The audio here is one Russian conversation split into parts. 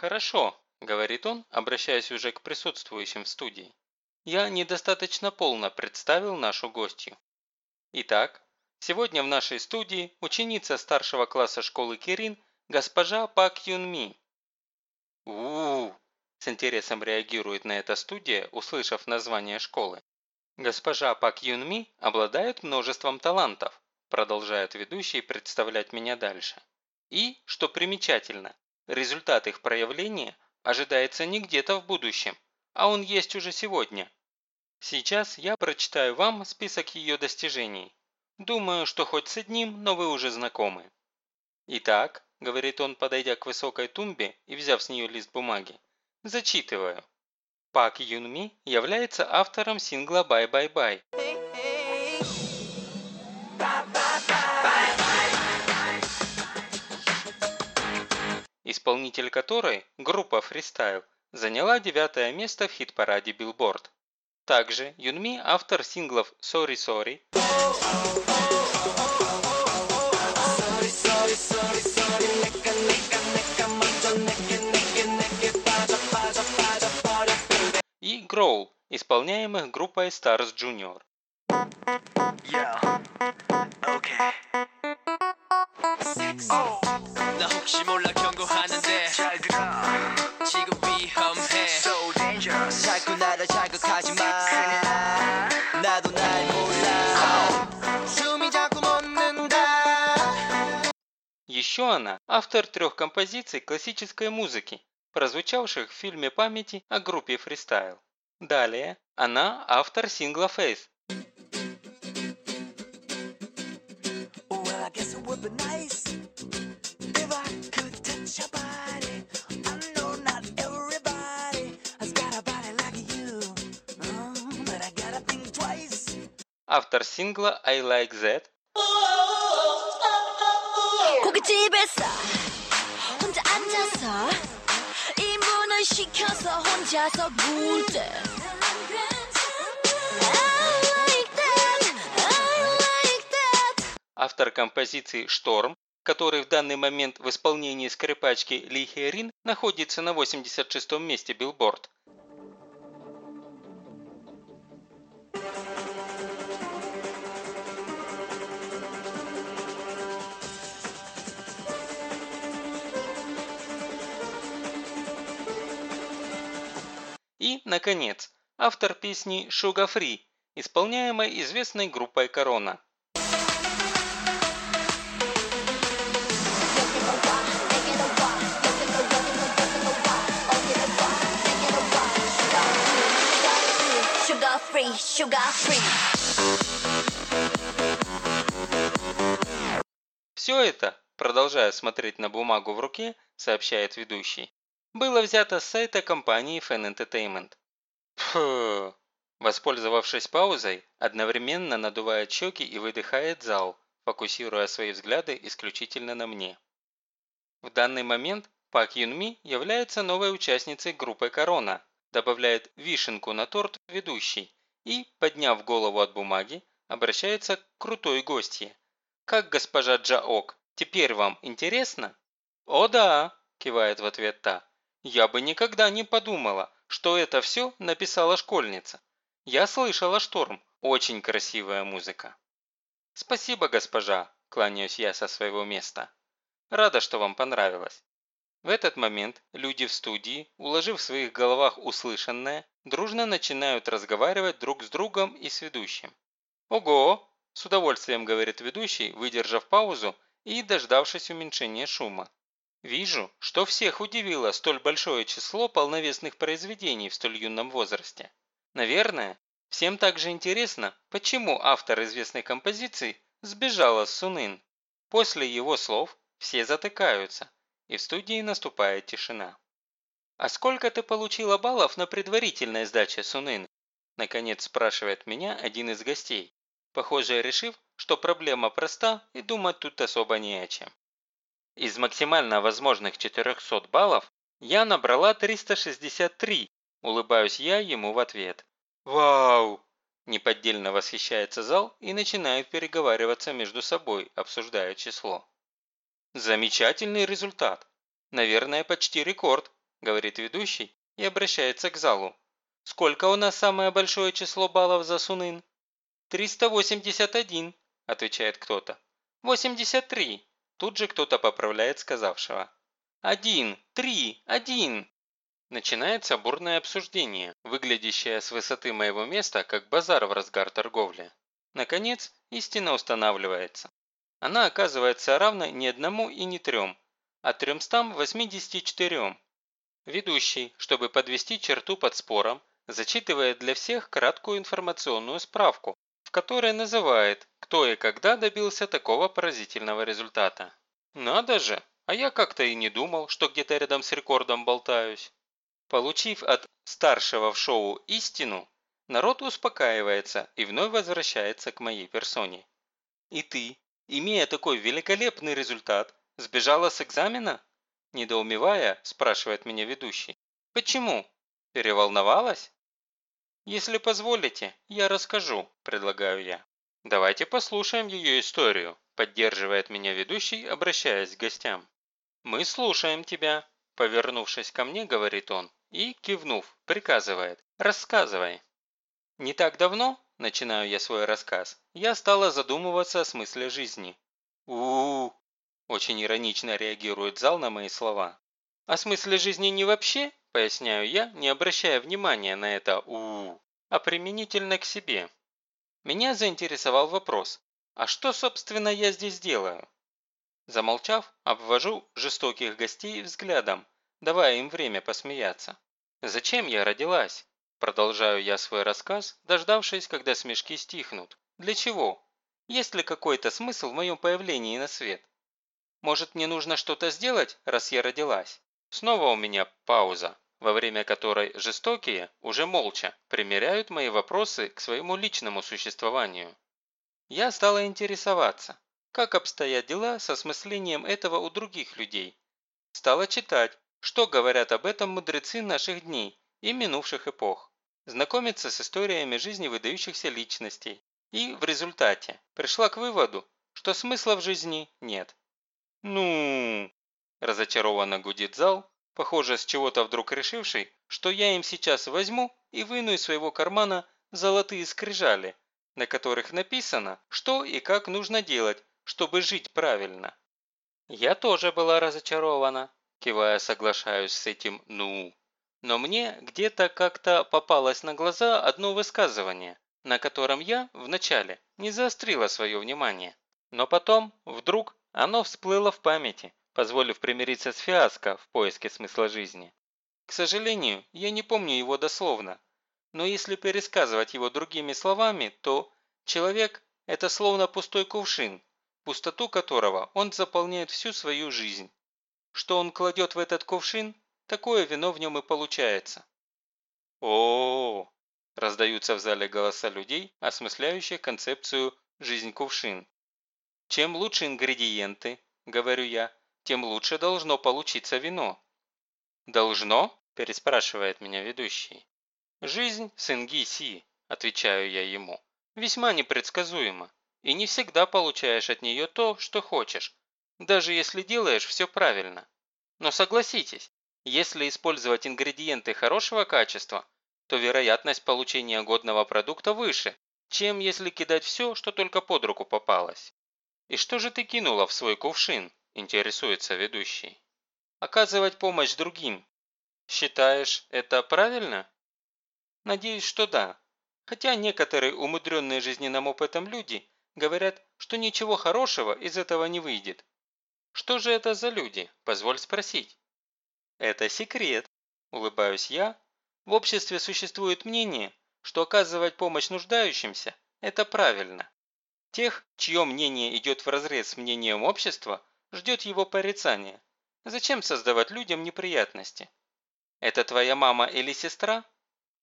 «Хорошо», – говорит он, обращаясь уже к присутствующим в студии. «Я недостаточно полно представил нашу гостью. Итак, сегодня в нашей студии ученица старшего класса школы Кирин госпожа Пак Юн Ми». У, -у, у с интересом реагирует на это студия, услышав название школы. Госпожа Пак Юн Ми обладает множеством талантов, продолжает ведущий представлять меня дальше. И, что примечательно, результат их проявления ожидается не где-то в будущем, а он есть уже сегодня. Сейчас я прочитаю вам список ее достижений. Думаю, что хоть с одним, но вы уже знакомы. Итак, говорит он, подойдя к высокой тумбе и взяв с нее лист бумаги, зачитываю. Пак Юнми является автором сингла «Bye Исполнитель которой, группа Freestyle, заняла девятое место в хит-параде Billboard. Также Юнми – автор синглов «Sorry Sorry», Growl, исполняемых группой Stars Junior. Еще она – автор трех композиций классической музыки, прозвучавших в фильме памяти о группе фристайл. Далее, она автор сингла «Face». Автор сингла «I Like That». 고깃집에서 혼자 앉아서 이문을 시켜서 혼자서 굴때 автор композиции «Шторм», который в данный момент в исполнении скрипачки Ли Херин находится на 86-м месте Билборд. И, наконец, автор песни «Sugar Free», исполняемой известной группой «Корона». Free, sugar free. Все это, продолжая смотреть на бумагу в руке, сообщает ведущий, было взято с сайта компании Fan Entertainment. Фу. Воспользовавшись паузой, одновременно надувает щеки и выдыхает зал, фокусируя свои взгляды исключительно на мне. В данный момент Пак Юнми является новой участницей группы «Корона», добавляет вишенку на торт ведущий, и, подняв голову от бумаги, обращается к крутой гостье. «Как госпожа Джаок, теперь вам интересно?» «О да!» – кивает в ответ та. «Я бы никогда не подумала, что это все написала школьница. Я слышала шторм, очень красивая музыка». «Спасибо, госпожа», – кланяюсь я со своего места. «Рада, что вам понравилось. В этот момент люди в студии, уложив в своих головах услышанное, дружно начинают разговаривать друг с другом и с ведущим. «Ого!» – с удовольствием говорит ведущий, выдержав паузу и дождавшись уменьшения шума. «Вижу, что всех удивило столь большое число полновесных произведений в столь юном возрасте. Наверное, всем также интересно, почему автор известной композиции сбежала с Сунын. После его слов все затыкаются, и в студии наступает тишина. «А сколько ты получила баллов на предварительной сдаче Сунын?» Наконец спрашивает меня один из гостей, похоже решив, что проблема проста и думать тут особо не о чем. Из максимально возможных 400 баллов я набрала 363, улыбаюсь я ему в ответ. «Вау!» – неподдельно восхищается зал и начинает переговариваться между собой, обсуждая число. Замечательный результат. Наверное, почти рекорд, говорит ведущий и обращается к залу. «Сколько у нас самое большое число баллов за Сунын?» «381», – отвечает кто-то. «83», – тут же кто-то поправляет сказавшего. «Один! Три! Один!» Начинается бурное обсуждение, выглядящее с высоты моего места, как базар в разгар торговли. Наконец, истина устанавливается. Она оказывается равна не одному и не трем, а 384. Ведущий, чтобы подвести черту под спором, зачитывает для всех краткую информационную справку, в которой называет, кто и когда добился такого поразительного результата. Надо же, а я как-то и не думал, что где-то рядом с рекордом болтаюсь. Получив от старшего в шоу истину, народ успокаивается и вновь возвращается к моей персоне. И ты, имея такой великолепный результат, сбежала с экзамена? Недоумевая, спрашивает меня ведущий. Почему? Переволновалась? Если позволите, я расскажу, предлагаю я. Давайте послушаем ее историю, поддерживает меня ведущий, обращаясь к гостям. Мы слушаем тебя, повернувшись ко мне, говорит он, и, кивнув, приказывает «Рассказывай». Не так давно, начинаю я свой рассказ, я стала задумываться о смысле жизни. у у, очень иронично реагирует зал на мои слова. О смысле жизни не вообще, поясняю я, не обращая внимания на это у, -у, -у а применительно к себе. Меня заинтересовал вопрос, а что, собственно, я здесь делаю? Замолчав, обвожу жестоких гостей взглядом, давая им время посмеяться. «Зачем я родилась?» Продолжаю я свой рассказ, дождавшись, когда смешки стихнут. «Для чего? Есть ли какой-то смысл в моем появлении на свет? Может, мне нужно что-то сделать, раз я родилась?» Снова у меня пауза, во время которой жестокие, уже молча, примеряют мои вопросы к своему личному существованию. Я стала интересоваться, как обстоят дела со осмыслением этого у других людей. Стала читать, что говорят об этом мудрецы наших дней и минувших эпох? Знакомиться с историями жизни выдающихся личностей. И в результате пришла к выводу, что смысла в жизни нет. «Ну...» – разочарованно гудит зал, похоже, с чего-то вдруг решивший, что я им сейчас возьму и выну из своего кармана золотые скрижали, на которых написано, что и как нужно делать, чтобы жить правильно. Я тоже была разочарована. Кивая, соглашаюсь с этим «ну». Но мне где-то как-то попалось на глаза одно высказывание, на котором я, вначале, не заострила свое внимание. Но потом, вдруг, оно всплыло в памяти, позволив примириться с фиаско в поиске смысла жизни. К сожалению, я не помню его дословно, но если пересказывать его другими словами, то человек – это словно пустой кувшин, пустоту которого он заполняет всю свою жизнь. Что он кладет в этот кувшин, такое вино в нем и получается. о, раздаются в зале голоса людей, осмысляющих концепцию «жизнь кувшин». Чем лучше ингредиенты, говорю я, тем лучше должно получиться вино. «Должно?» – переспрашивает меня ведущий. «Жизнь Сингиси», – отвечаю я ему, – «весьма непредсказуема, и не всегда получаешь от нее то, что хочешь, даже если делаешь все правильно. Но согласитесь, если использовать ингредиенты хорошего качества, то вероятность получения годного продукта выше, чем если кидать все, что только под руку попалось. «И что же ты кинула в свой кувшин?» – интересуется ведущий. «Оказывать помощь другим. Считаешь, это правильно?» «Надеюсь, что да. Хотя некоторые умудренные жизненным опытом люди говорят, что ничего хорошего из этого не выйдет. Что же это за люди, позволь спросить? Это секрет, улыбаюсь я. В обществе существует мнение, что оказывать помощь нуждающимся – это правильно. Тех, чье мнение идет вразрез с мнением общества, ждет его порицание. Зачем создавать людям неприятности? Это твоя мама или сестра?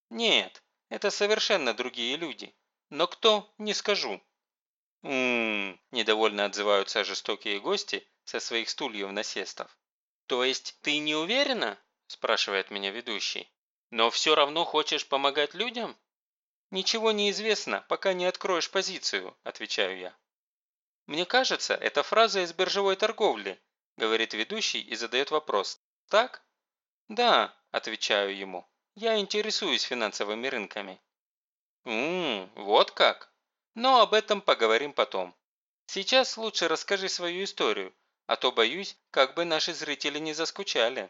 Нет, это совершенно другие люди. Но кто, не скажу. «М-м-м», недовольно отзываются жестокие гости со своих стульев насестов. «То есть ты не уверена?» – спрашивает меня ведущий. «Но все равно хочешь помогать людям?» «Ничего не известно, пока не откроешь позицию», – отвечаю я. «Мне кажется, это фраза из биржевой торговли», – говорит ведущий и задает вопрос. «Так?» «Да», – отвечаю ему, – «я интересуюсь финансовыми рынками». «Ммм, вот как? Но об этом поговорим потом. Сейчас лучше расскажи свою историю, а то боюсь, как бы наши зрители не заскучали».